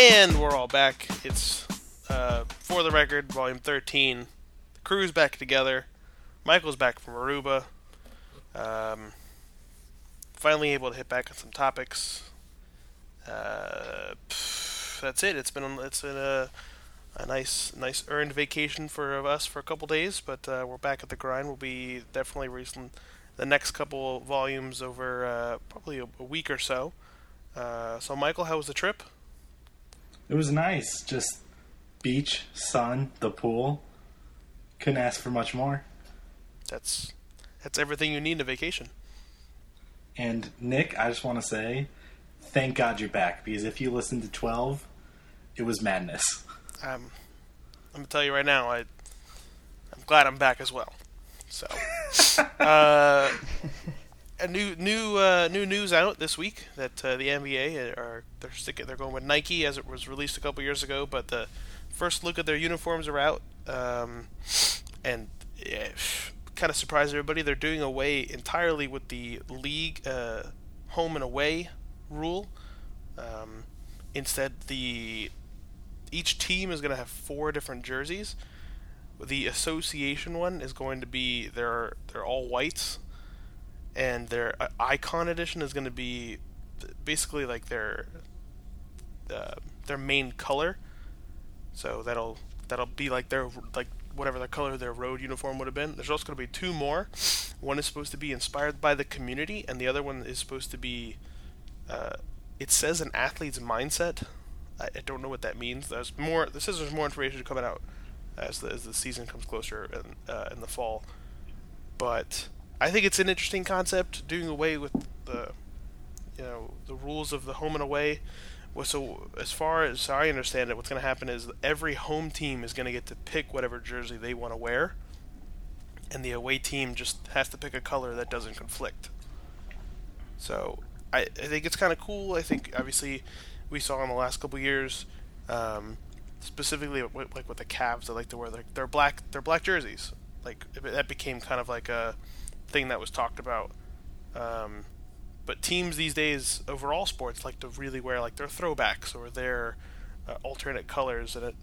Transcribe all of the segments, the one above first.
And we're all back. It's uh, for the record, volume 13. The crew's back together. Michael's back from Aruba. Um, finally able to hit back on some topics. Uh, pff, that's it. It's been it's been a, a nice nice earned vacation for us for a couple days, but uh, we're back at the grind. We'll be definitely releasing the next couple volumes over uh, probably a, a, week or so. Uh, so, Michael, how was the trip? It was nice. Just beach, sun, the pool. Couldn't ask for much more. That's that's everything you need in a vacation. And Nick, I just want to say, thank God you're back because if you listened to 12, it was madness. Um, I'm gonna tell you right now, I I'm glad I'm back as well. So, uh, a new new uh, new news out this week that uh, the NBA are they're sticking, they're going with Nike as it was released a couple years ago, but the first look at their uniforms are out, um, and yeah, kind of surprised everybody. They're doing away entirely with the league uh, home and away rule. Um, instead, the each team is going to have four different jerseys. The association one is going to be they're they're all whites, and their uh, icon edition is going to be basically like their uh, their main color so that'll that'll be like their like whatever the color their road uniform would have been. There's also going to be two more. One is supposed to be inspired by the community, and the other one is supposed to be. Uh, it says an athlete's mindset. I, I, don't know what that means. There's more. This says there's more information coming out as the as the season comes closer in uh, in the fall. But I think it's an interesting concept, doing away with the you know the rules of the home and away well, so as far as I understand it, what's going to happen is every home team is going to get to pick whatever jersey they want to wear, and the away team just has to pick a color that doesn't conflict. So I, I think it's kind of cool. I think obviously we saw in the last couple years, um, specifically with, like with the Cavs, they like to wear their, their black their black jerseys. Like that became kind of like a thing that was talked about. Um, but teams these days, overall sports, like to really wear like their throwbacks or their uh, alternate colors, and it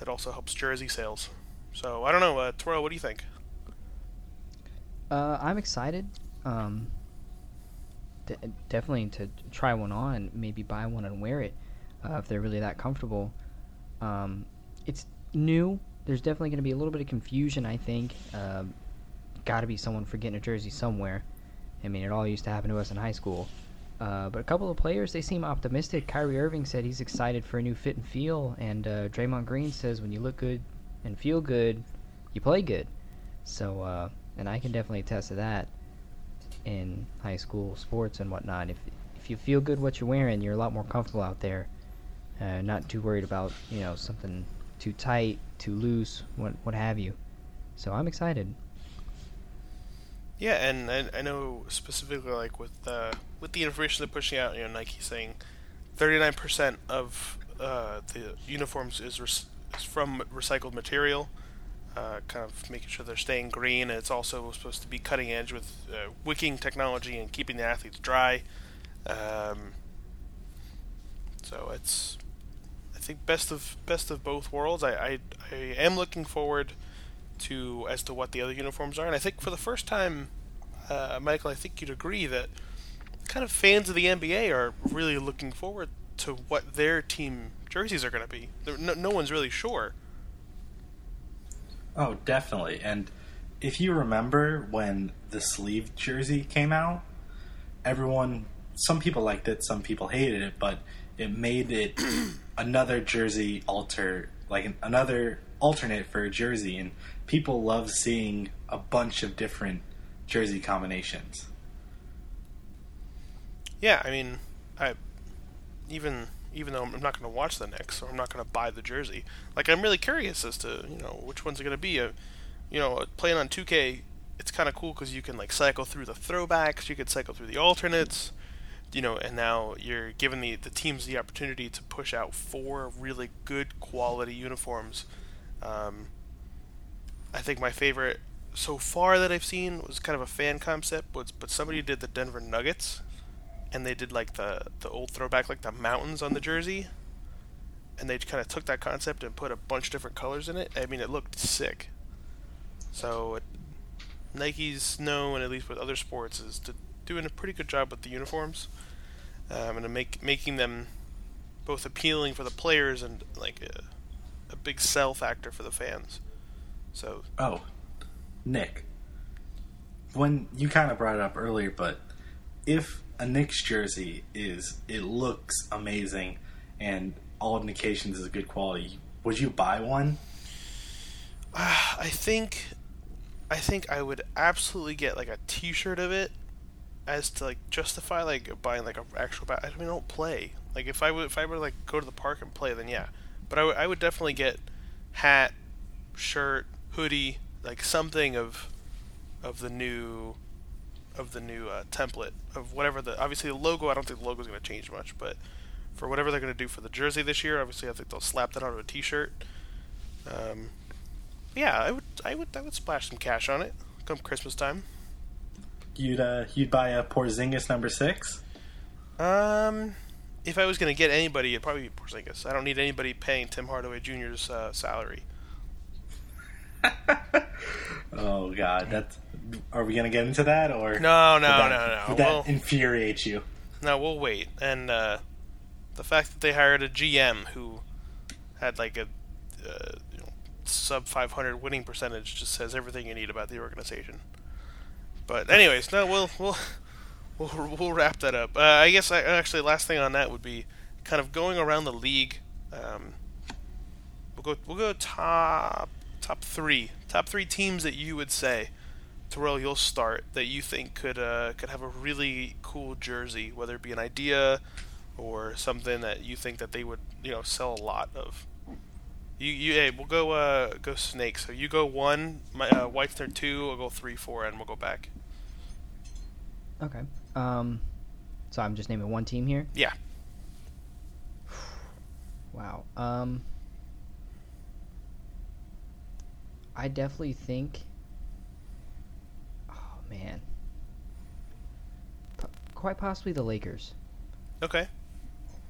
it also helps jersey sales. So I don't know, uh, Toro, what do you think? Uh, I'm excited. Um, d- definitely to try one on, maybe buy one and wear it uh, if they're really that comfortable. Um, it's new. There's definitely going to be a little bit of confusion, I think. Uh, Got to be someone forgetting a jersey somewhere. I mean, it all used to happen to us in high school. Uh, but a couple of players, they seem optimistic. Kyrie Irving said he's excited for a new fit and feel, and uh, Draymond Green says when you look good and feel good, you play good. So, uh, and I can definitely attest to that in high school sports and whatnot. If if you feel good what you're wearing, you're a lot more comfortable out there. Uh, not too worried about you know something too tight, too loose, what what have you. So I'm excited. Yeah, and I, I know specifically like with uh, with the information they're pushing out, you know, Nike saying 39% of uh, the uniforms is, is from recycled material, uh, kind of making sure they're staying green. And it's also supposed to be cutting edge with uh, wicking technology and keeping the athletes dry. Um, so it's, I think best of best of both worlds. I, I, I am looking forward to as to what the other uniforms are. And I think for the first time, uh, Michael, I think you'd agree that kind of fans of the NBA are really looking forward to what their team jerseys are going to be. No, no one's really sure. Oh, definitely. And if you remember when the sleeve jersey came out, everyone, some people liked it, some people hated it, but it made it another jersey alter, like another alternate for a jersey, and people love seeing a bunch of different jersey combinations. Yeah, I mean, I even even though I'm not going to watch the Knicks or I'm not going to buy the jersey, like I'm really curious as to you know which one's are going to be. A, you know, uh, playing on 2K, it's kind of cool because you can like cycle through the throwbacks, you can cycle through the alternates, you know, and now you're giving the the teams the opportunity to push out four really good quality uniforms. Um, I think my favorite so far that I've seen was kind of a fan concept, but but somebody did the Denver Nuggets, and they did like the the old throwback, like the mountains on the jersey, and they kind of took that concept and put a bunch of different colors in it. I mean, it looked sick. So it, Nike's known, at least with other sports, is to doing a pretty good job with the uniforms, um, and to make making them both appealing for the players and like a, a big sell factor for the fans. So Oh, Nick. When you kind of brought it up earlier, but if a Knicks jersey is it looks amazing and all indications is a good quality, would you buy one? I think, I think I would absolutely get like a T-shirt of it, as to like justify like buying like an actual. Ba- I mean, I don't play. Like if I would, if I were to like go to the park and play, then yeah. But I would- would definitely get hat, shirt, hoodie, like something of, of the new, of the new uh, template of whatever the. Obviously the logo. I don't think the logo is going to change much, but for whatever they're going to do for the jersey this year, obviously I think they'll slap that onto a T-shirt. Um, yeah, I would, I would, I would splash some cash on it come Christmas time. You'd uh, you'd buy a Porzingis number six? Um, if I was going to get anybody, it'd probably be Porzingis. I don't need anybody paying Tim Hardaway Jr.'s uh, salary. Oh God, that's. Are we gonna get into that or No, no, that, no, no. Would that Well- infuriate you? No, we'll wait. And uh, the fact that they hired a GM who had like a uh, you know, sub 500 winning percentage just says everything you need about the organization. But anyways, no, we'll we'll we'll, we'll wrap that up. Uh, I guess I, actually last thing on that would be kind of going around the league. Um, we'll go we'll go top top three top three teams that you would say. Terrell, you'll start that you think could uh, could have a really cool jersey, whether it be an idea or something that you think that they would you know sell a lot of. You you hey, we'll go uh, go snake. So you go one, my uh, White's turn two. I'll go three, four, and we'll go back. Okay. Um, so I'm just naming one team here. Yeah. Wow. Um, I definitely think. Oh man. P- quite possibly the Lakers. Okay.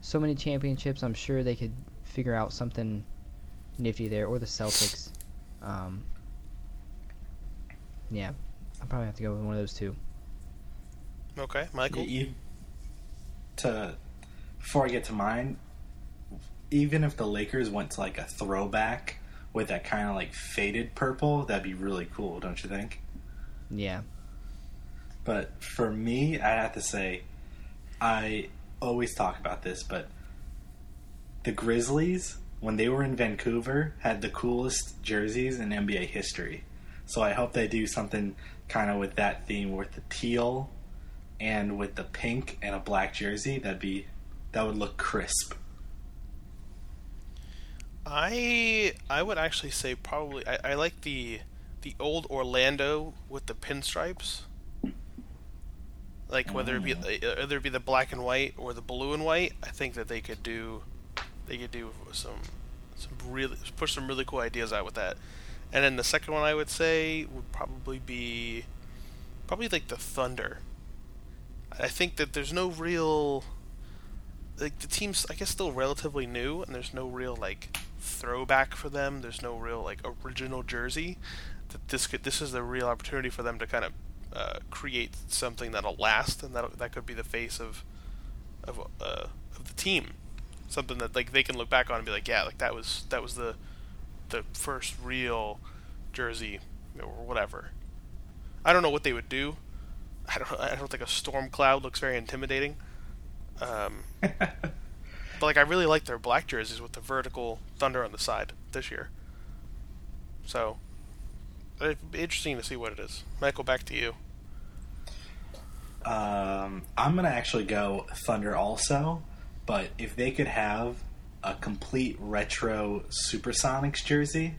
So many championships. I'm sure they could figure out something nifty there, or the Celtics. Um, yeah, I'll probably have to go with one of those two. Okay, Michael. You, to before I get to mine, even if the Lakers went to like a throwback with that kind of like faded purple, that'd be really cool, don't you think? Yeah. But for me, I have to say, I always talk about this, but the Grizzlies, when they were in Vancouver, had the coolest jerseys in NBA history. So I hope they do something kind of with that theme, with the teal and with the pink and a black jersey. That'd be that would look crisp. I I would actually say probably I, I like the the old Orlando with the pinstripes. Like whether it be uh, whether it be the black and white or the blue and white, I think that they could do they could do some some really push some really cool ideas out with that. And then the second one I would say would probably be probably like the Thunder. I think that there's no real like the team's I guess still relatively new and there's no real like throwback for them. There's no real like original jersey. That this could this is the real opportunity for them to kind of uh, create something that'll last and that that could be the face of of uh, of the team. Something that like they can look back on and be like, yeah, like that was that was the the first real jersey or whatever. I don't know what they would do. I don't I don't think a storm cloud looks very intimidating. Um, but like I really like their black jerseys with the vertical thunder on the side this year. So it'd be interesting to see what it is. Michael, back to you. Um, I'm gonna actually go Thunder also, but if they could have a complete retro Supersonics jersey,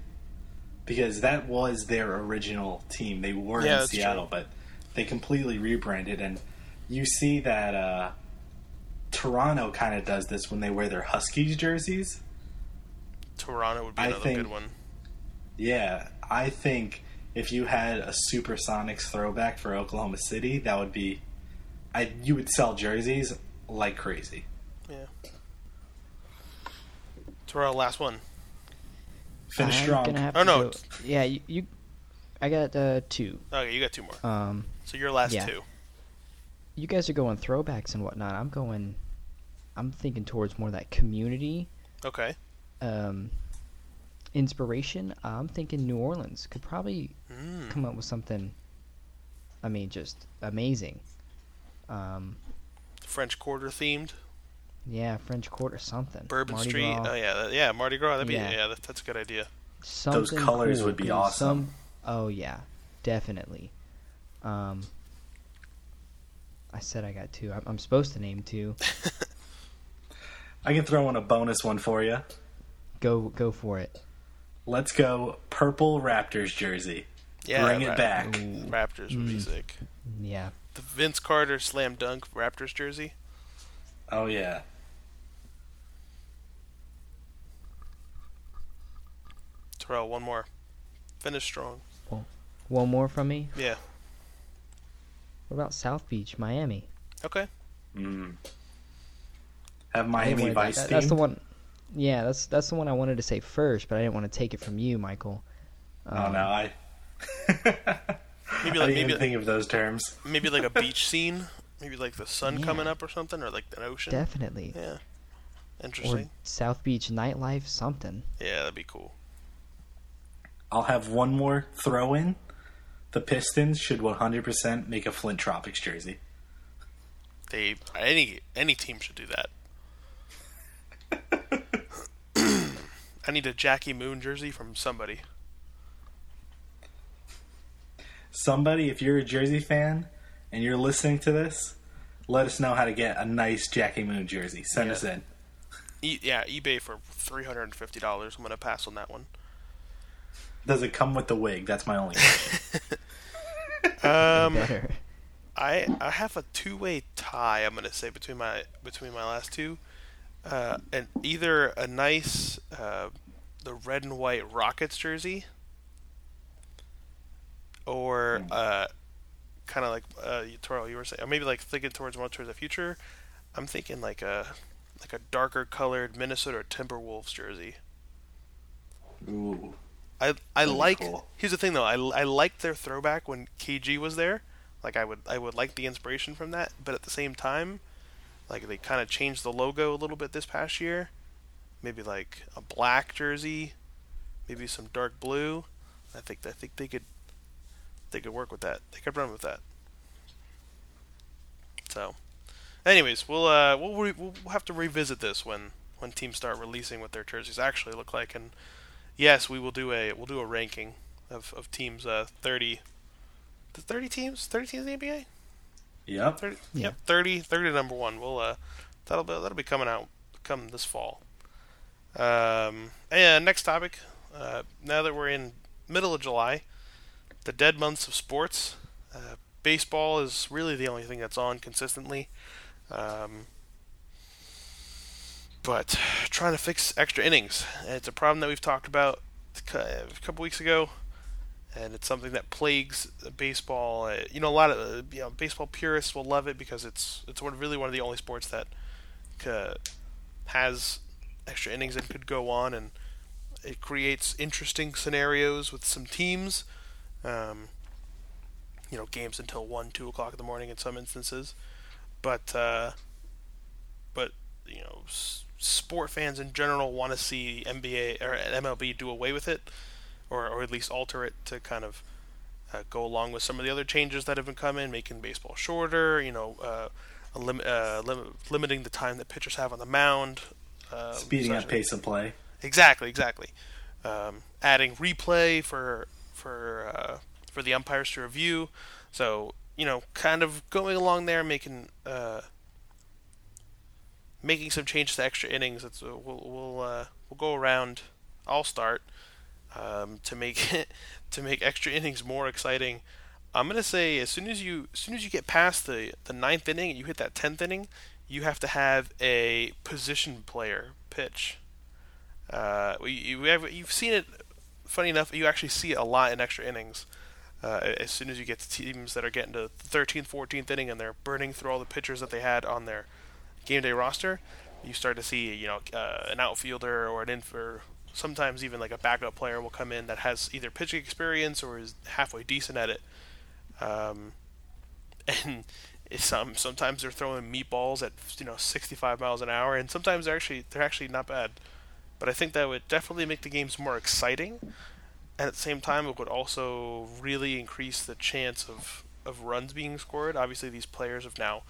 because that was their original team. They were Yeah, in Seattle, true. but they completely rebranded, and you see that uh, Toronto kind of does this when they wear their Huskies jerseys. Toronto would be I another think- good one. Yeah, I think if you had a Supersonics throwback for Oklahoma City, that would be, I you would sell jerseys like crazy. Yeah. Throw out last one. Finish I'm strong. Gonna have Oh, no. go- Yeah, you, you. I got uh, two. Okay, you got two more. Um, So your last yeah. two. you guys are going throwbacks and whatnot. I'm going. I'm thinking towards more that community Okay. um, inspiration. I'm thinking New Orleans could probably Mm. come up with something. I mean, just amazing. Um, French Quarter themed. yeah, French Quarter something. Bourbon Mardi Street. Gras, Oh yeah, yeah, Mardi Gras. That'd be yeah, Yeah. that, that's a good idea. something colors cool, would be awesome. Some, oh yeah, definitely. Um, I said I got two. I'm, I'm supposed to name two. I can throw in a bonus one for you. Go go for it. Let's go purple Raptors jersey. Yeah, Bring it Ra- back. Raptors would be Mm. sick. Yeah, The Vince Carter slam dunk Raptors jersey. Oh yeah. Terrell, one more. Finish strong. one more from me. Yeah. What about South Beach, Miami? Okay. Mm. Have Miami wanted- Vice that- That's the one. Yeah, that's that's the one I wanted to say first, but I didn't want to take it from you, Michael. Oh Um, no, I. Maybe I like didn't maybe even think of those terms. maybe like a beach scene. Maybe like the sun Yeah. coming up or something, or like an ocean. Definitely. Yeah. Interesting. Or Interesting. South Beach nightlife, something. Yeah, that'd be cool. I'll have one more throw in. The Pistons should 100% make a Flint Tropics jersey. They any any team should do that. I need a Jackie Moon jersey from somebody. Somebody, if you're a Jersey fan and you're listening to this, let us know how to get a nice Jackie Moon jersey. Send Yeah. us in. E- yeah, eBay for three hundred and fifty dollars. I'm gonna pass on that one. Does it come with the wig? That's my only question. Um, Better. I I have a two way tie. I'm gonna say between my between my last two, uh, and either a nice uh, the red and white Rockets jersey, or uh, kind of like uh, you, Toro, you were saying, or maybe like thinking towards more towards the future. I'm thinking like a like a darker colored Minnesota Timberwolves jersey. Ooh. I I That'd like. cool. Here's the thing though. I I liked their throwback when KG was there. Like I would I would like the inspiration from that, but at the same time, like they kind of changed the logo a little bit this past year. Maybe like a black jersey, maybe some dark blue. I think I think they could they could work with that. They could run with that. So, anyways, we'll uh we'll re- we'll have to revisit this when when teams start releasing what their jerseys actually look like and yes, we will do a we'll do a ranking of, of teams. Uh, thirty, the thirty teams, thirty teams in the NBA. Yep. 30, Yeah. Yep, 30, 30 to number one. We'll uh, that'll be that'll be coming out come this fall. Um, and next topic. Uh, now that we're in middle of July, the dead months of sports. Uh, baseball is really the only thing that's on consistently. Um, but trying to fix extra innings. It's a problem that we've talked about a couple weeks ago, and it's something that plagues baseball. Uh, You know, a lot of uh, you know baseball purists will love it because it's it's really one of the only sports that has extra innings and could go on, and it creates interesting scenarios with some teams. Um, you know, games until one, two o'clock in the morning in some instances, but uh, but you know, sport fans in general want to see NBA or MLB do away with it, or or at least alter it to kind of uh, go along with some of the other changes that have been coming, making baseball shorter. You know, uh, a lim- uh, lim- limiting the time that pitchers have on the mound. Uh, Speeding up pace of play. Exactly, exactly. Um, adding replay for for uh, for the umpires to review. So you know, kind of going along there, making uh, making some changes to extra innings. It's, uh, we'll we'll uh, we'll go around. I'll start um, to make it to make extra innings more exciting. I'm gonna say as soon as you as soon as you get past the the ninth inning and you hit that tenth inning, you have to have a position player pitch. Uh, we, you have, you've seen it. Funny enough, you actually see it a lot in extra innings. Uh, as soon as you get to teams that are getting to the 13th, 14th inning and they're burning through all the pitchers that they had on their game day roster, you start to see you know uh, an outfielder or an infer sometimes even like a backup player will come in that has either pitching experience or is halfway decent at it. Um, and some sometimes they're throwing meatballs at you know 65 miles an hour and sometimes they're actually they're actually not bad. But I think that would definitely make the games more exciting. And at the same time it would also really increase the chance of of runs being scored. Obviously these players have now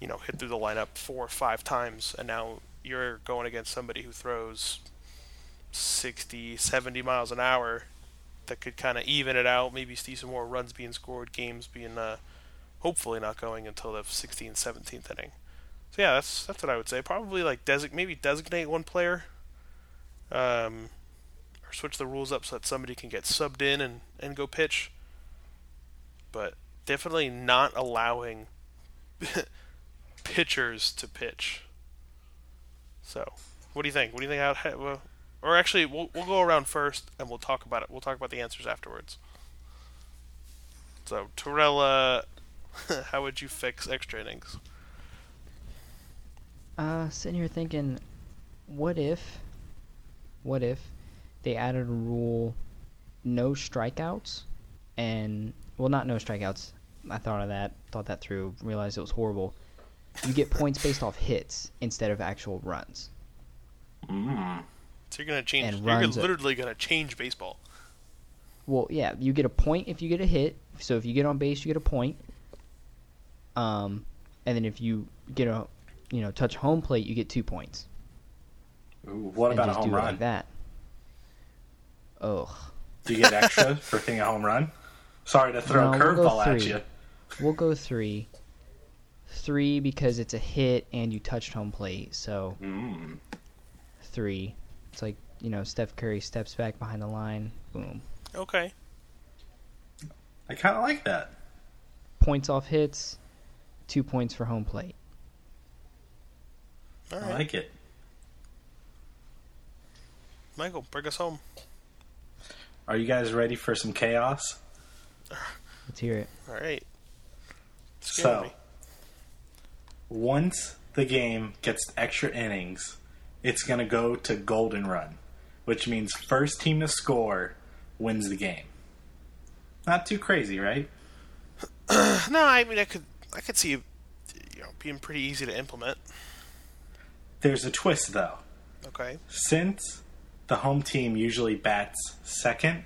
you know, hit through the lineup four or five times, and now you're going against somebody who throws 60, 70 miles an hour that could kind of even it out, maybe see some more runs being scored, games being uh, hopefully not going until the 16th, 17th inning. So yeah, that's that's what I would say. Probably like desig- maybe designate one player, um, or switch the rules up so that somebody can get subbed in and, and go pitch. But definitely not allowing pitchers to pitch. So, what do you think? What do you think? How, or actually, we'll we'll go around first, and we'll talk about it. We'll talk about the answers afterwards. So, Torella, how would you fix extra innings? Uh, sitting here thinking, what if, what if, they added a rule, no strikeouts, and well, not no strikeouts. I thought of that, thought that through, realized it was horrible you get points based off hits instead of actual runs. Mm. So you're gonna change. And you're literally gonna change baseball. Well, yeah, you get a point if you get a hit. So if you get on base, you get a point. Um, and then if you get a, you know, touch home plate, you get two points. Ooh, what and about a home run? Like that. Ugh. Do you get extra for hitting a home run? Sorry to throw no, a curveball we'll at you. We'll go three three because it's a hit and you touched home plate. So mm. three. It's like you know Steph Curry steps back behind the line. Boom. Okay. I kind of like that. Points off hits, two points for home plate. I like it. Michael, bring us home. Are you guys ready for some chaos? Let's hear it. All right. so, me once the game gets extra innings, it's going to go to golden run, which means first team to score wins the game. Not too crazy, right? no, I mean I could I could see you know being pretty easy to implement. There's a twist though. Okay. Since the home team usually bats second,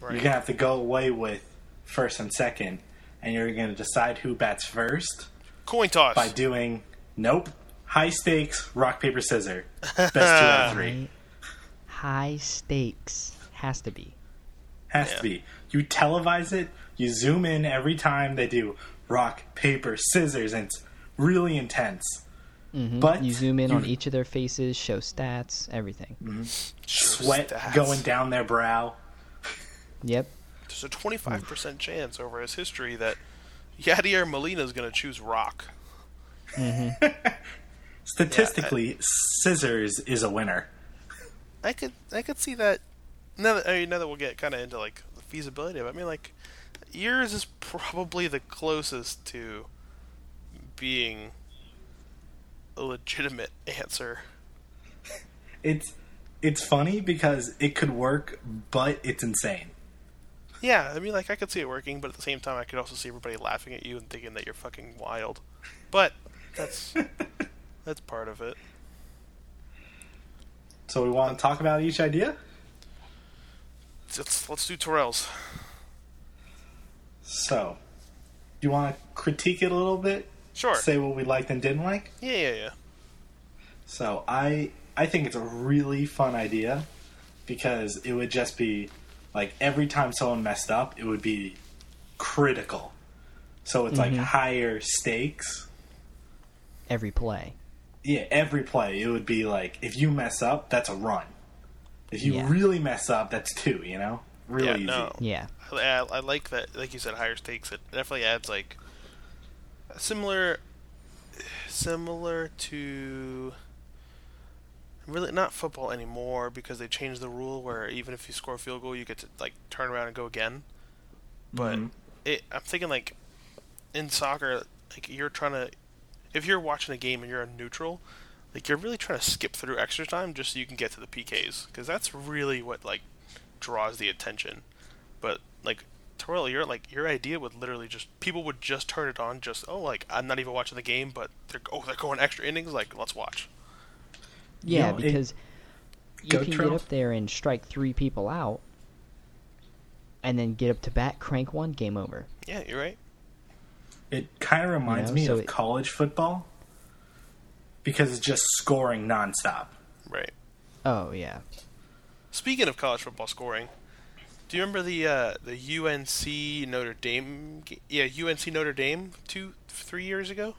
right. you're gonna have to go away with first and second, and you're gonna decide who bats first Coin toss. By doing nope. High stakes, rock, paper, scissors. Best two out of three. High stakes. Has to be. Has yeah. to be. You televise it, you zoom in every time they do rock, paper, scissors, and it's really intense. Mm-hmm. But you zoom in you, on each of their faces, show stats, everything. Mm-hmm. Sweat stats. going down their brow. Yep. There's a 25% chance over his history that Yadier Molina is going to choose rock. Mm-hmm. Statistically, yeah, I, scissors is a winner. I could I could see that. Now that I mean, now that we'll get kind of into like the feasibility of it, I mean, like yours is probably the closest to being a legitimate answer. It's it's funny because it could work, but it's insane. Yeah, I mean, like I could see it working, but at the same time, I could also see everybody laughing at you and thinking that you're fucking wild. But that's that's part of it. So we want to talk about each idea. Let's let's do Terrell's. So, do you want to critique it a little bit? Sure. Say what we liked and didn't like. Yeah, yeah, yeah. So I I think it's a really fun idea because it would just be like every time someone messed up, it would be critical. So it's mm-hmm. like higher stakes. Every play. Yeah, every play. It would be like if you mess up, that's a run. If you yeah. really mess up, that's two. You know, really yeah, easy. No. Yeah, I, I, like that. Like you said, higher stakes. It definitely adds like similar, similar to really not football anymore because they changed the rule where even if you score a field goal, you get to like turn around and go again. But mm-hmm. it, I'm thinking like in soccer, like you're trying to, if you're watching a game and you're a neutral, like you're really trying to skip through extra time just so you can get to the PKs because that's really what like draws the attention. But like Terrell, your like your idea would literally just people would just turn it on just oh like I'm not even watching the game but they're oh they're going extra innings like let's watch. Yeah, You know, it- because you can Trill. get up there and strike three people out, and then get up to bat, crank one, game over. Yeah, you're right. It kind of reminds know, me so of it- college football because it's just scoring nonstop. Right. Oh yeah, Speaking of college football scoring, do you remember the uh, the UNC Notre Dame? Yeah, UNC Notre Dame two three years ago.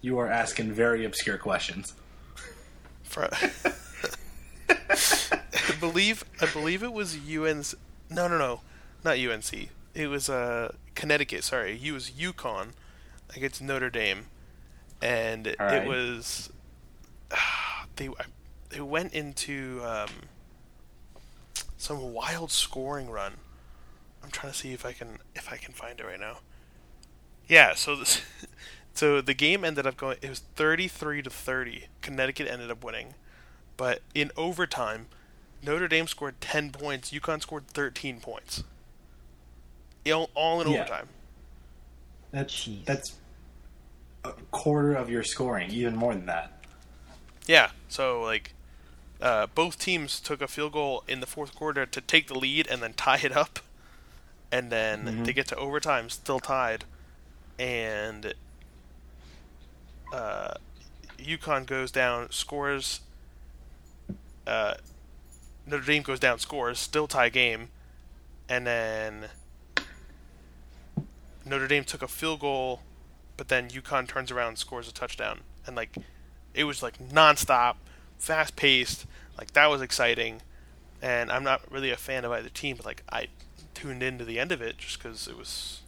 You are asking very obscure questions. For, I believe I believe it was UNC. No, no, no, not UNC. It was uh, Connecticut. Sorry, it was UConn against Notre Dame, and right. it was they they went into um, some wild scoring run. I'm trying to see if I can if I can find it right now. Yeah, so this so the game ended up going it was 33 to 30. Connecticut ended up winning. But in overtime, Notre Dame scored 10 points, UConn scored 13 points. All, all in Yeah. overtime. That's Jeez. that's a quarter of your scoring, even more than that. Yeah, so like uh, both teams took a field goal in the fourth quarter to take the lead and then tie it up, and then Mhm. they get to overtime still tied, and uh, UConn goes down, scores. Uh, Notre Dame goes down, scores, still tie game, and then Notre Dame took a field goal, but then UConn turns around and scores a touchdown, and like it was like nonstop, fast paced. Like that was exciting, and I'm not really a fan of either team, but like I tuned into the end of it just because it was,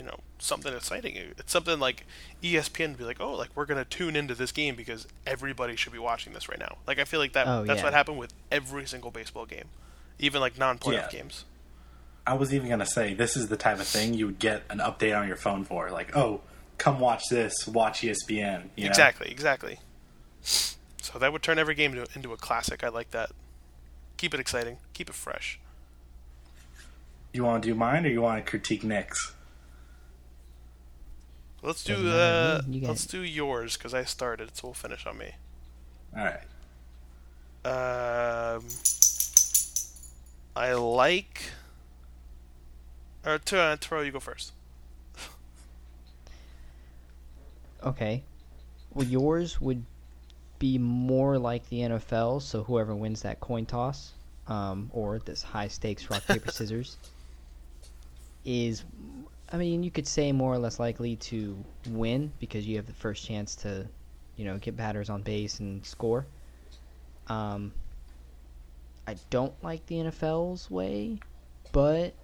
you know, something exciting. It's something like E ESPN would be like, oh, like we're gonna tune into this game because everybody should be watching this right now. Like I feel like that Oh, that's yeah. what happened with every single baseball game, even like non-playoff Yeah. games. I was even gonna say this is the type of thing you would get an update on your phone for, like, oh, come watch this, watch ESPN. you know? Exactly, exactly. So that would turn every game into, into a classic. I like that. Keep it exciting. Keep it fresh. You want to do mine, or you want to critique Nick's? Let's do uh. Let's do yours because I started, so we'll finish on me. All right. Um, I like. Or to uh, Taro, you go first. okay. Well, yours would be more like the NFL, so whoever wins that coin toss, um, or this high stakes rock paper scissors, is, I mean, you could say more or less likely to win because you have the first chance to, you know, get batters on base and score. Um, I don't like the NFL's way, but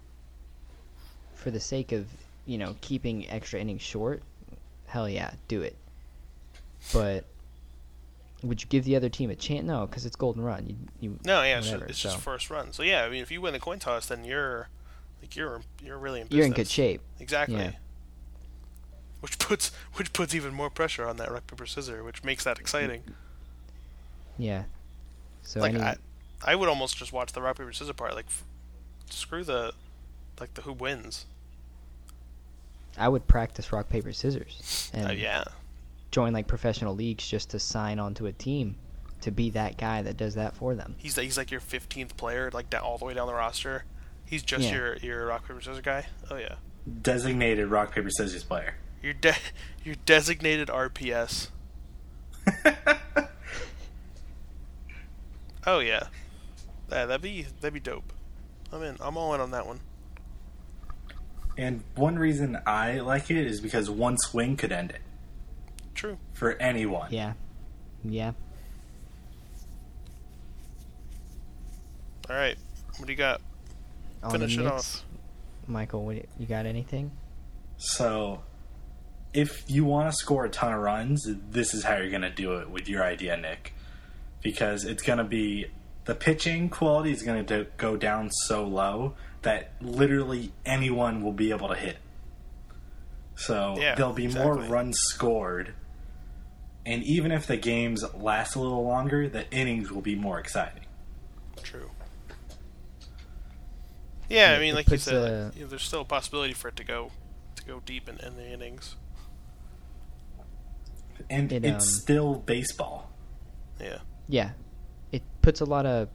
for the sake of you know keeping extra innings short, hell yeah, do it. But would you give the other team a chance? No, because it's golden run. You, you No, yeah, it's, whatever, just, it's just first run. So yeah, I mean, if you win the coin toss, then you're like you're you're really in business. you're in good shape. Exactly. Yeah. Which puts which puts even more pressure on that rock paper scissors, which makes that exciting. Yeah. So like any, I, I would almost just watch the rock paper scissors part. Like, f- screw the, like the who wins. I would practice rock paper scissors and Uh, yeah, join like professional leagues just to sign onto a team to be that guy that does that for them. he's he's like your fifteenth player, like down, all the way down the roster. He's just Yeah. your your rock paper scissors guy. Oh yeah, Designated rock paper scissors player. your de- your designated RPS. Oh yeah, yeah, that'd be that'd be dope. I'm in. I'm all in on that one. And one reason I like it is because one swing could end it True. for anyone. Yeah. Yeah. All right, what do you got? On Finish it off. Michael, what, you got anything? So, if you want to score a ton of runs, this is how you're going to do it with your idea, Nick. Because it's going to be the pitching quality is going to go down so low that literally anyone will be able to hit. So Yeah, there'll be more exactly. runs scored And even if the games last a little longer, the innings will be more exciting. True. Yeah, I mean, like you said, a- you know, there's still a possibility for it to go to go deep in, in the innings. And It, it's um, still baseball. Yeah. Yeah, it puts a lot of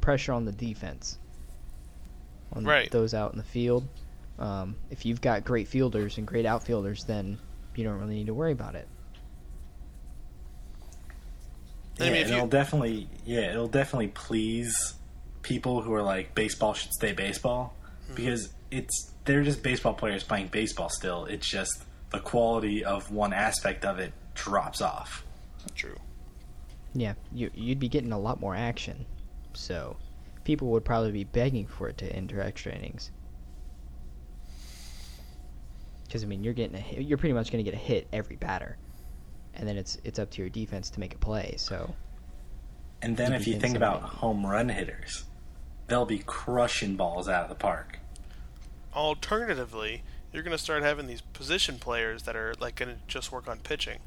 pressure on the defense, on Right. those out in the field. Um, if you've got great fielders and great outfielders, then you don't really need to worry about it. I yeah, mean, if it'll you- definitely yeah, it'll definitely please people who are like baseball should stay baseball Mm-hmm. because it's they're just baseball players playing baseball still. It's just the quality of one aspect of it drops off. True. Yeah, you you'd be getting a lot more action, so people would probably be begging for it to enter extra innings. Because I mean, you're getting a hit, you're pretty much going to get a hit every batter, and then it's it's up to your defense to make a play. So And then if you begin think about home run hitters, they'll be crushing balls out of the park. Alternatively, you're going to start having these position players that are like going to just work on pitching.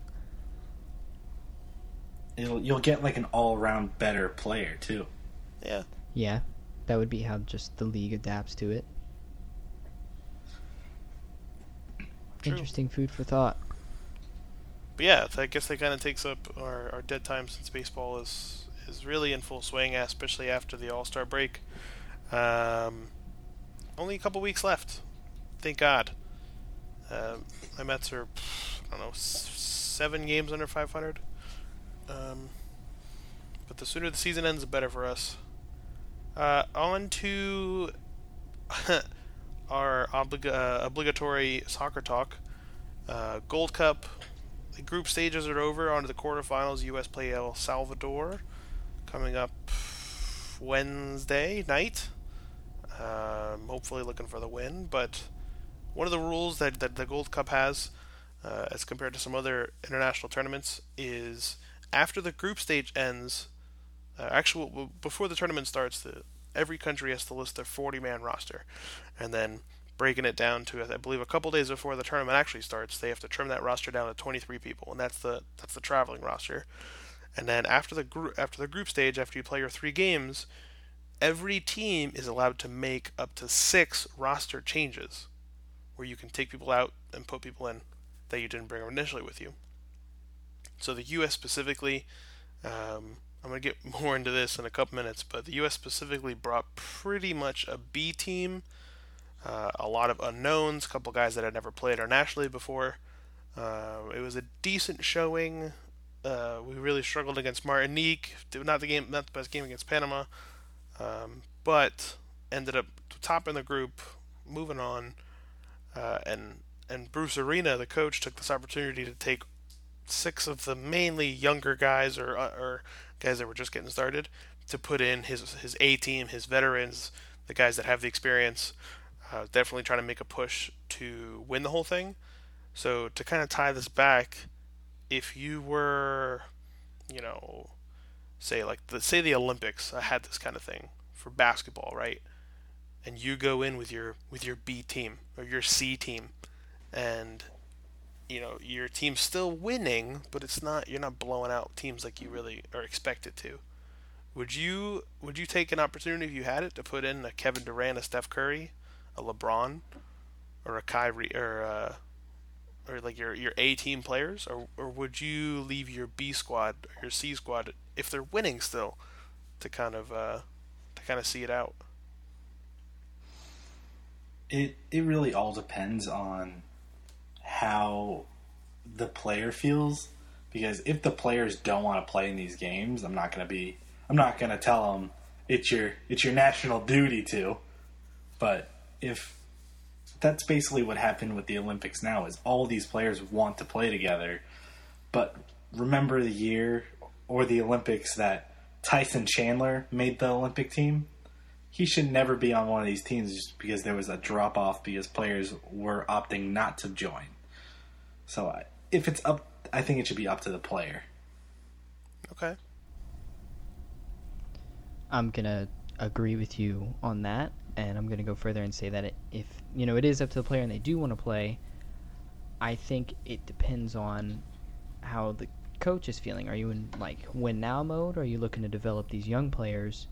It'll, you'll get like an all-around better player too. Yeah. yeah, that would be how just the league adapts to it. True. Interesting food for thought. But yeah, I guess that kind of takes up our, our dead time since baseball is is really in full swing, especially after the All Star break. Um, only a couple weeks left. Thank God. Um, my Mets are, I don't know, seven games under 500. Um, but the sooner the season ends, the better for us. Uh, on to our oblig- uh, obligatory soccer talk. Uh, Gold Cup the group stages are over. On to the quarterfinals. U.S. play El Salvador coming up Wednesday night. Um, hopefully, looking for the win. But one of the rules that, that the Gold Cup has, uh, as compared to some other international tournaments, is after the group stage ends. Uh, actually, before the tournament starts, the, every country has to list their 40-man roster, and then breaking it down to I believe a couple days before the tournament actually starts, they have to trim that roster down to 23 people, and that's the that's the traveling roster. And then after the group after the group stage, after you play your three games, every team is allowed to make up to six roster changes, where you can take people out and put people in that you didn't bring initially with you. So the U.S. specifically, um, I'm going to get more into this in a couple minutes, but the U.S. specifically brought pretty much a B team uh, a lot of unknowns, a couple guys that had never played internationally before. Uh, it was a decent showing. Uh, we really struggled against Martinique. Not the game, not the best game against Panama, um, but ended up topping the group, moving on. Uh, and and Bruce Arena, the coach, took this opportunity to take six of the mainly younger guys or uh, or guys that were just getting started to put in his his A team, his veterans, the guys that have the experience uh, definitely trying to make a push to win the whole thing. So to kind of tie this back, if you were, you know, say like the say the Olympics, I had this kind of thing for basketball, right? And you go in with your with your B team or your C team, and you know your team's still winning, but it's not you're not blowing out teams like you really are expected to. Would you would you take an opportunity if you had it to put in a Kevin Durant, a Steph Curry, a LeBron, or a Kyrie, or uh, or like your your A team players, or or would you leave your B squad or your C squad if they're winning still, to kind of uh, to kind of see it out? It it really all depends on how the player feels because if the players don't want to play in these games, I'm not to be I'm not to tell them it's your it's your national duty to. But if that's basically what happened with the Olympics now is all these players want to play together, but remember the year or the Olympics that Tyson Chandler made the Olympic team? he should never be on one of these teams just because there was a drop off because players were opting not to join. So if it's up, I think it should be up to the player. Okay. I'm gonna agree with you on that, and I'm gonna go further and say that if you know it is up to the player and they do want to play, I think it depends on how the coach is feeling. Are you in like win now mode, or are you looking to develop these young players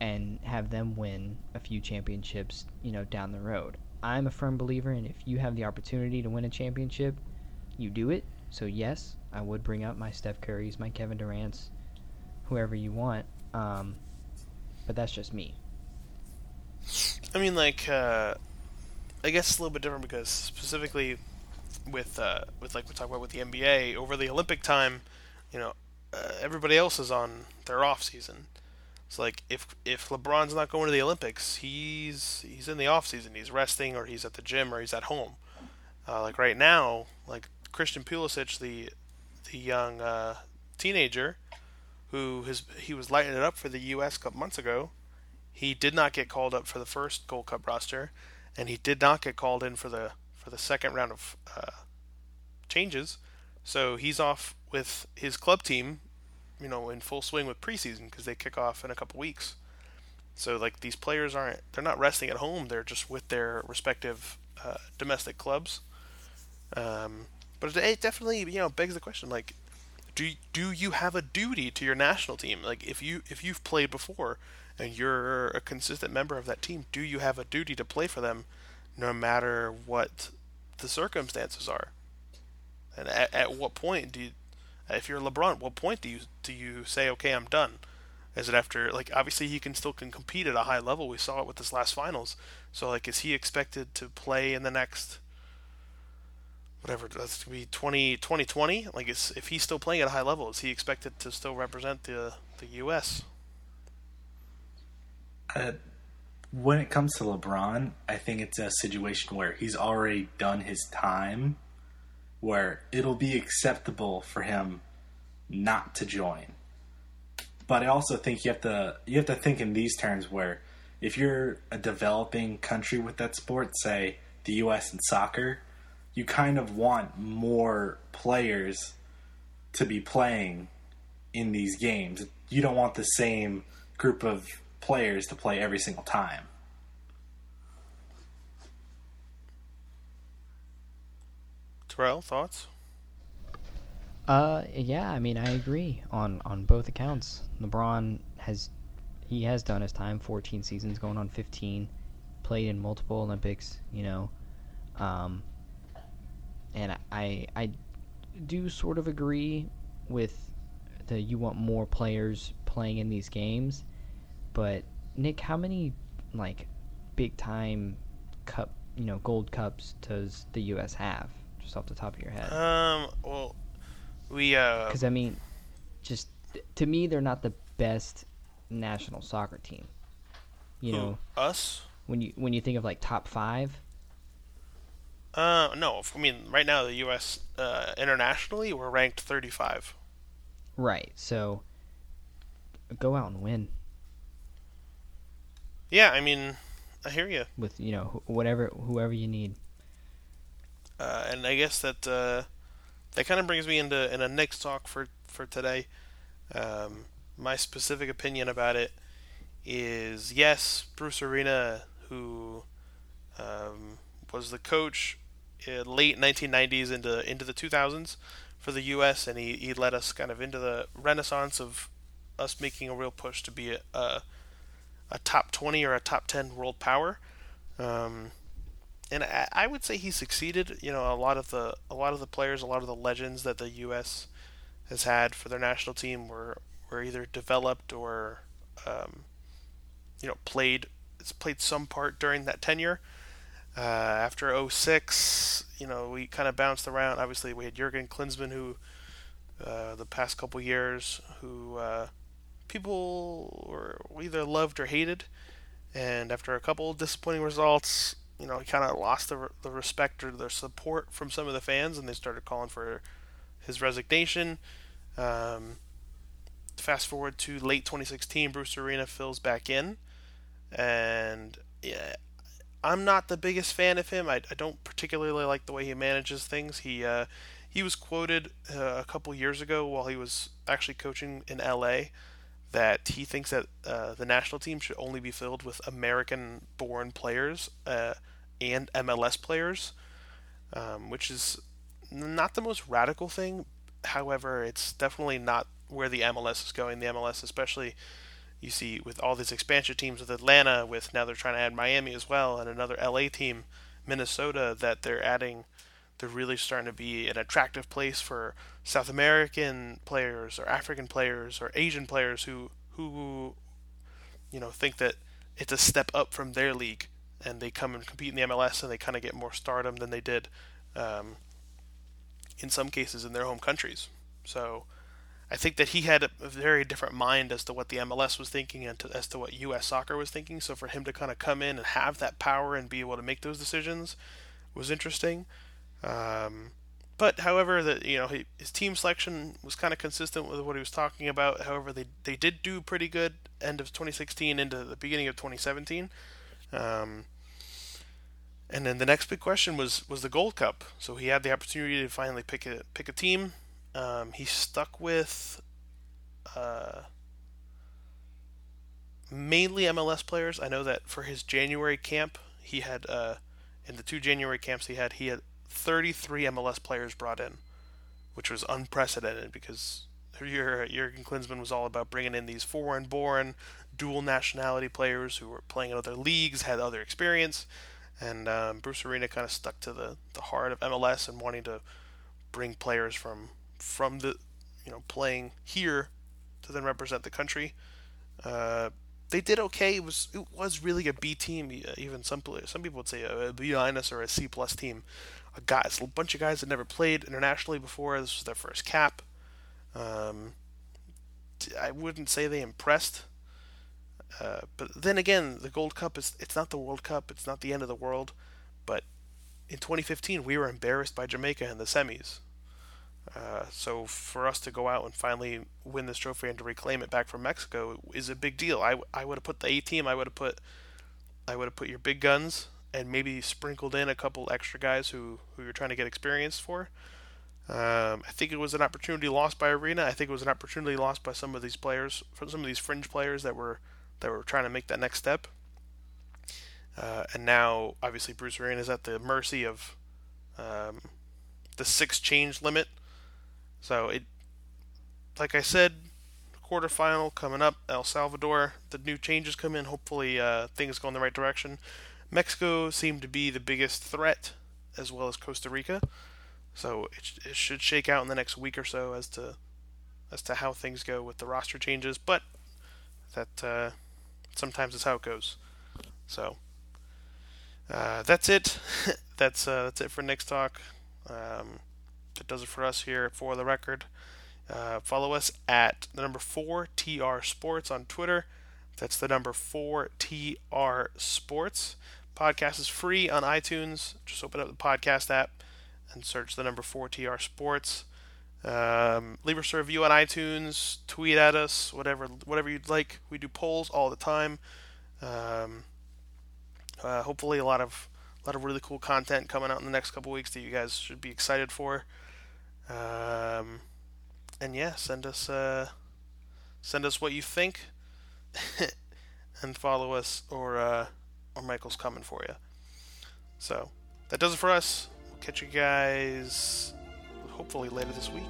and have them win a few championships, you know, down the road? I'm a firm believer in if you have the opportunity to win a championship, you do it. So yes, I would bring up my Steph Curry's, my Kevin Durant's, whoever you want. Um, but that's just me. I mean, like, uh, I guess it's a little bit different because specifically with uh, with like we talk about with the NBA over the Olympic time, you know, uh, everybody else is on their off season. It's like if if LeBron's not going to the Olympics, he's he's in the off season. He's resting, or he's at the gym, or he's at home. Uh, like right now, like Christian Pulisic, the the young uh, teenager, who has he was lighting it up for the U.S. a couple months ago. He did not get called up for the first Gold Cup roster, and he did not get called in for the for the second round of uh, changes. So he's off with his club team, you know, in full swing with preseason because they kick off in a couple weeks. So like these players aren't they're not resting at home; they're just with their respective uh, domestic clubs. Um, but it definitely you know begs the question like do do you have a duty to your national team like if you if you've played before and you're a consistent member of that team do you have a duty to play for them no matter what the circumstances are? And at, at what point do you if you're LeBron what point do you do you say okay I'm done is it after like obviously he can still can compete at a high level. We saw it with this last finals. So like is he expected to play in the next whatever that's gonna be 20, 2020 like is, if he's still playing at a high level is he expected to still represent the the us uh, when it comes to lebron i think it's a situation where he's already done his time where it'll be acceptable for him not to join but i also think you have to you have to think in these terms where if you're a developing country with that sport say the us in soccer you kind of want more players to be playing in these games. You don't want the same group of players to play every single time. Terrell, thoughts? Uh, yeah, I mean, I agree on on both accounts. LeBron has he has done his time, 14 seasons, going on 15, played in multiple Olympics. You know, um, and I I do sort of agree with the you want more players playing in these games, but Nick, how many like big time cup you know gold cups does the U.S. have? Just off the top of your head. Um. Well, we. uh Because I mean, just to me, they're not the best national soccer team. You who, know, us. when you when you think of like top five, Uh, no. I mean, right now the U.S. Uh, internationally we're ranked 35. right? So go out and win Yeah, I mean, I hear you. with you know whatever whoever you need. Uh, and I guess that uh, that kind of brings me into in a Nick's talk for for today. Um, my specific opinion about it is yes, Bruce Arena, who um, was the coach in late 1990s into into the 2000s for the U.S. and he, he led us kind of into the renaissance of us making a real push to be a, a, a top 20 or a top 10 world power. Um, and I, I would say he succeeded. You know, a lot of the a lot of the players, a lot of the legends that the U.S. has had for their national team were were either developed or um, you know played played some part during that tenure. Uh, after 06, you know, we kind of bounced around. Obviously, we had Jurgen Klinsmann, who uh, the past couple years, who uh, people were either loved or hated. And after a couple disappointing results, you know, he kind of lost the, the respect or the support from some of the fans, and they started calling for his resignation. Um, fast forward to late 2016, Bruce Arena fills back in, and yeah, I'm not the biggest fan of him. I, I don't particularly like the way he manages things. He uh, he was quoted uh, a couple years ago while he was actually coaching in LA that he thinks that uh, the national team should only be filled with American-born players uh, and MLS players, um, which is not the most radical thing. However, it's definitely not where the MLS is going. The MLS, especially, you see with all these expansion teams with Atlanta, with now they're trying to add Miami as well, and another LA team, Minnesota, that they're adding. They're really starting to be an attractive place for South American players or African players or Asian players who who you know think that it's a step up from their league and they come and compete in the MLS and they kind of get more stardom than they did um, in some cases in their home countries. So I think that he had a, very different mind as to what the MLS was thinking and to, as to what U.S. soccer was thinking. So for him to kind of come in and have that power and be able to make those decisions was interesting. Um, but however, that you know his team selection was kind of consistent with what he was talking about. However, they they did do pretty good end of 2016 into the beginning of 2017. Um, and then the next big question was was the Gold Cup. So he had the opportunity to finally pick a pick a team. Um, he stuck with uh, mainly MLS players. I know that for his January camp, he had uh, in the two January camps he had he had 33 MLS players brought in, which was unprecedented because Jurgen Klinsmann was all about bringing in these foreign-born, dual nationality players who were playing in other leagues, had other experience and um, Bruce Arena kind of stuck to the, the heart of MLS and wanting to bring players from from the you know playing here to then represent the country. Uh, they did okay. It was it was really a B team. Even some some people would say a B minus or a C plus team. A guys, a bunch of guys that never played internationally before. This was their first cap. Um, I wouldn't say they impressed. Uh, but then again, the Gold Cup is it's not the World Cup, it's not the end of the world. But in 2015, we were embarrassed by Jamaica in the semis. Uh, so for us to go out and finally win this trophy and to reclaim it back from Mexico is a big deal. I, I would have put the A team. I would have put I would have put your big guns and maybe sprinkled in a couple extra guys who who you're trying to get experience for. Um, I think it was an opportunity lost by Arena. I think it was an opportunity lost by some of these players, from some of these fringe players that were that were trying to make that next step. Uh, and now, obviously, Bruce Arena is at the mercy of um, the six change limit. So it, like I said, quarterfinal coming up. El Salvador, the new changes come in. Hopefully, uh, things go in the right direction. Mexico seemed to be the biggest threat, as well as Costa Rica. So it, it should shake out in the next week or so as to as to how things go with the roster changes. But that uh, sometimes is how it goes. So uh, that's it. that's uh, that's it for Nick's talk. Um, that does it for us here for the record. Uh, follow us at the number four TR Sports on Twitter. That's the number four TR Sports. Podcast is free on iTunes. Just open up the podcast app and search the number four TR Sports. Um, leave us a review on iTunes. Tweet at us. Whatever, whatever you'd like. We do polls all the time. Um, uh, hopefully, a lot of a lot of really cool content coming out in the next couple weeks that you guys should be excited for. Um, and yeah, send us uh, send us what you think, and follow us, or uh, or Michael's coming for you. So that does it for us. We'll catch you guys hopefully later this week.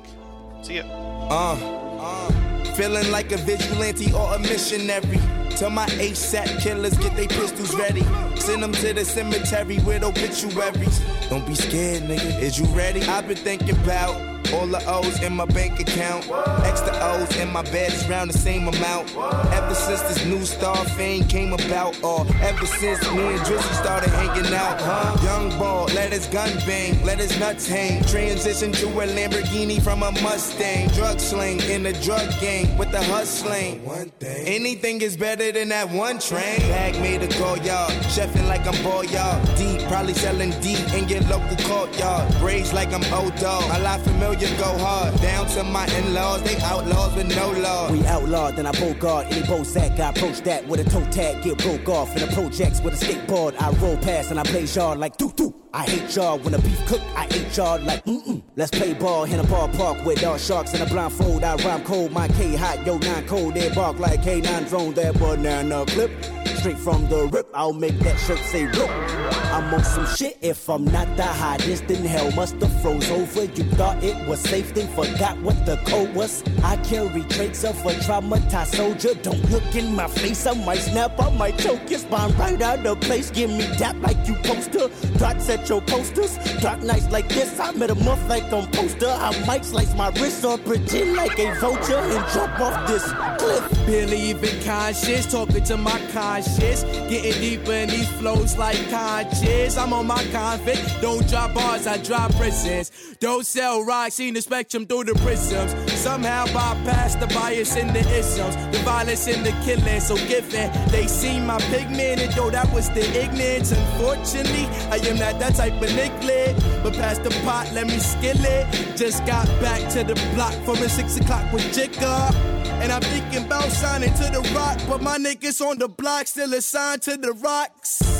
See ya. Uh, uh, feeling like a vigilante or a missionary. Tell my ASAP killers get their pistols ready. Send them to the cemetery with obituaries. Don't be scared, nigga. Is you ready? I've been thinking about all the O's in my bank account. Extra O's in my bed is round the same amount. Ever since this new star fame came about, or ever since me and Drizzy started hanging out, huh? Young ball, let his gun bang, let his nuts hang. Transition to a Lamborghini from a Mustang. Drug sling in the drug gang with the hustling. One thing. Anything is better than that one train. Bag made a call, y'all. Chefing like I'm ball, y'all. Deep, probably selling deep in your local courtyard. Braids like I'm old dog. My life familiar just go hard. Down to my in-laws, they outlaws with no law. We outlawed, then I bogart any Bozak. I approach that with a toe tag, get broke off in the projects with a skateboard. I roll past and I play yard like doo doo. I hate y'all when the beef cook. I hate y'all like mm mm. Let's play ball in a ballpark with all sharks in a blindfold. I rhyme cold, my K hot, yo nine cold. They bark like K9 drone. That banana clip straight from the rip. I'll make that shirt say rip. I'm on some shit. If I'm not the hottest, then hell must have froze over. You thought it was safe, then forgot what the code was. I carry traits of a traumatized soldier. Don't look in my face, I might snap, I might choke your spine right out of place. Give me that like you poster. Dots at your posters. Dark nights like this, I met a month like on poster. I might slice my wrist or pretend like a vulture and jump off this cliff. Believe in conscience, talking to my conscience. Getting deeper in these flows like conscious. I'm on my convict. Don't drop bars, I drop prisons. Don't sell rocks, see the spectrum through the prisms. Somehow bypass the bias in the isms, the violence in the killing. So given they see my pigment, and though that was the ignorance. Unfortunately, I am not that type of nicklet. But past the pot, let me skill it. Just got back to the block from a six o'clock with Jigga. And I'm thinking about signing to the rock, but my niggas on the block still assigned to the rocks.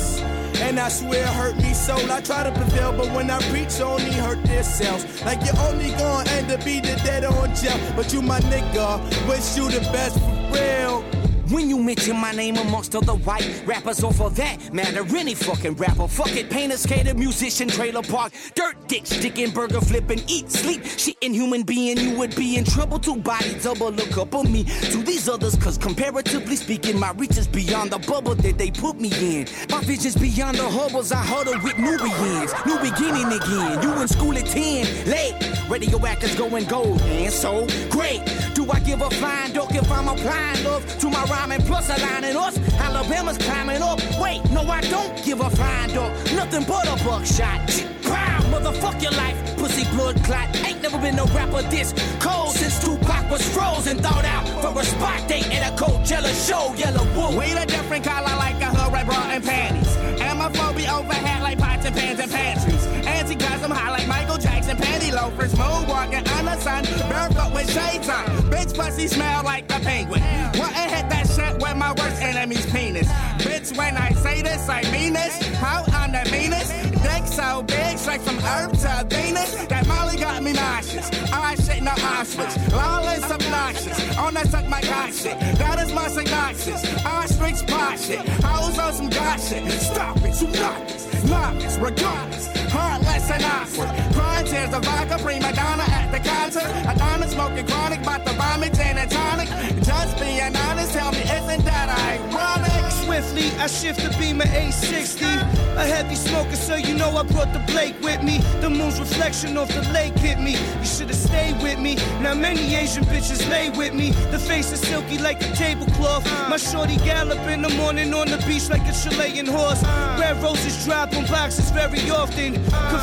And I swear it hurt me so. I try to prevail, but when I preach, only hurt themselves. Like you're only gonna end up be the dead on jail. But you my nigga, wish you the best for real. When you mention my name amongst other white rappers, or for that matter, any fucking rapper, fuck it, painter, skater, musician, trailer park, dirt dick, sticking, burger flipping, eat, sleep, shit, human being, you would be in trouble to body double look up on me to these others, cause comparatively speaking, my reach is beyond the bubble that they put me in. My vision's beyond the hubbles, I huddle with Nubians, new beginning again. You in school at 10, late, radio actors going gold, and so great. Do I give a flying duck if I'm applying love to my rhyming plus aligning us? Alabama's climbing up. Wait, no, I don't give a flying duck. Nothing but a buckshot. Pow, motherfuck your life, pussy blood clot. Ain't never been no rapper this cold since Tupac was frozen. Thought out for a spot date at a Coachella show. Yellow wolf. We a different color like a hood red bra and panties. And my Moonwalking on barefoot with shades on. Bitch pussy smell like a penguin. What and hit that shit with my worst enemy's penis. Bitch, when I say this, I mean this. How I'm the meanest. Dick so big, straight from Earth to Venus. That Molly got me nauseous. I shit no ostrich. Lawless, obnoxious. On that suck my god shit. That is my synopsis. Ostrich pot shit. Hoes on some god shit. Stop it, you novice. Novice, regardless. Awkward. Crying tears of vodka, prima donna at the concert. Adonna smoking chronic, about to vomit gin and tonic. Just being honest, tell me, isn't that ironic? Swiftly, I shift the beam of 860. A heavy smoker, so you know I brought the Blake with me. The moon's reflection off the lake hit me. You should've stayed with me. Now many Asian bitches lay with me. The face is silky like a tablecloth. My shorty gallop in the morning on the beach like a Chilean horse. Red roses drop on boxes very often.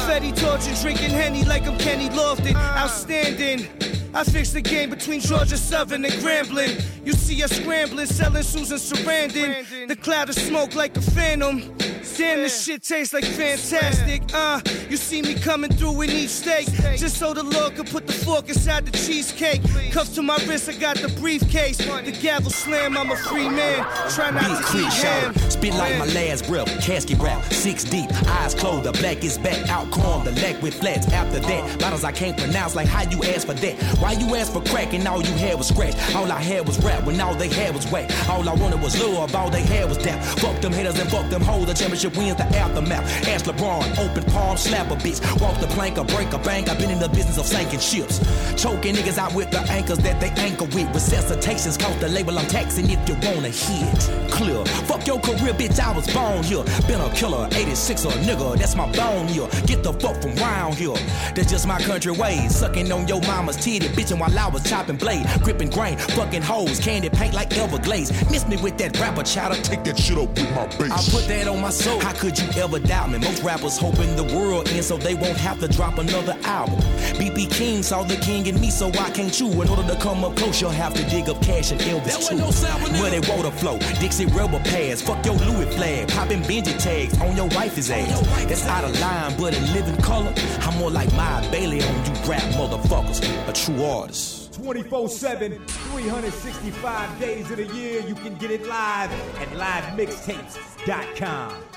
Confetti torching, drinking Henny like I'm Kenny Lofton. Uh. Outstanding. I fix the game between Georgia Southern and Grambling. You see us scrambling, selling Susan Sarandon. The cloud of smoke like a phantom. Damn, this shit tastes like fantastic. Uh, you see me coming through in each steak. Just so the Lord could put the fork inside the cheesecake. Cuffs to my wrist, I got the briefcase. The gavel slam, I'm a free man. Try not Big to creep eat shout, ham. spit like my last breath, casket wrap, six deep, eyes closed, the black is back, out corn, the leg with flats. After that, bottles I can't pronounce, like how you ask for that. Why you ask for crack and all you had was scratch? All I had was rap when all they had was whack. All I wanted was love, all they had was that. Fuck them haters and fuck them hoes, the championship wins the aftermath. Ask LeBron, open palm, slap a bitch, walk the plank or break a bank. I've been in the business of sinking ships, choking niggas out with the anchors that they anchor with. Resuscitations cost the label I'm taxing if you wanna hit. Clear, fuck your career, bitch. I was born here. Been a killer, 86 a nigga, that's my bone here. Get the fuck from round here. That's just my country ways. Sucking on your mama's titty, bitching while I was chopping blade, gripping grain, fucking hoes, candy paint like Everglades. Miss me with that rapper chatter, take that shit up with my bass. I put that on my soul. How could you ever doubt me? Most rappers hoping the world ends so they won't have to drop another album. BB King saw the king in me, so why can't you? In order to come up close, you'll have to dig up cash and Elvis too. Where they water flow, Dixie rubber pads, fuck your Louis flag, popping Benji tags on your wife's ass. That's out of line, but in living color, I'm more like my Bailey on you rap motherfuckers, a true artist. 24 7, 365 days of the year. You can get it live at livemixtapes.com.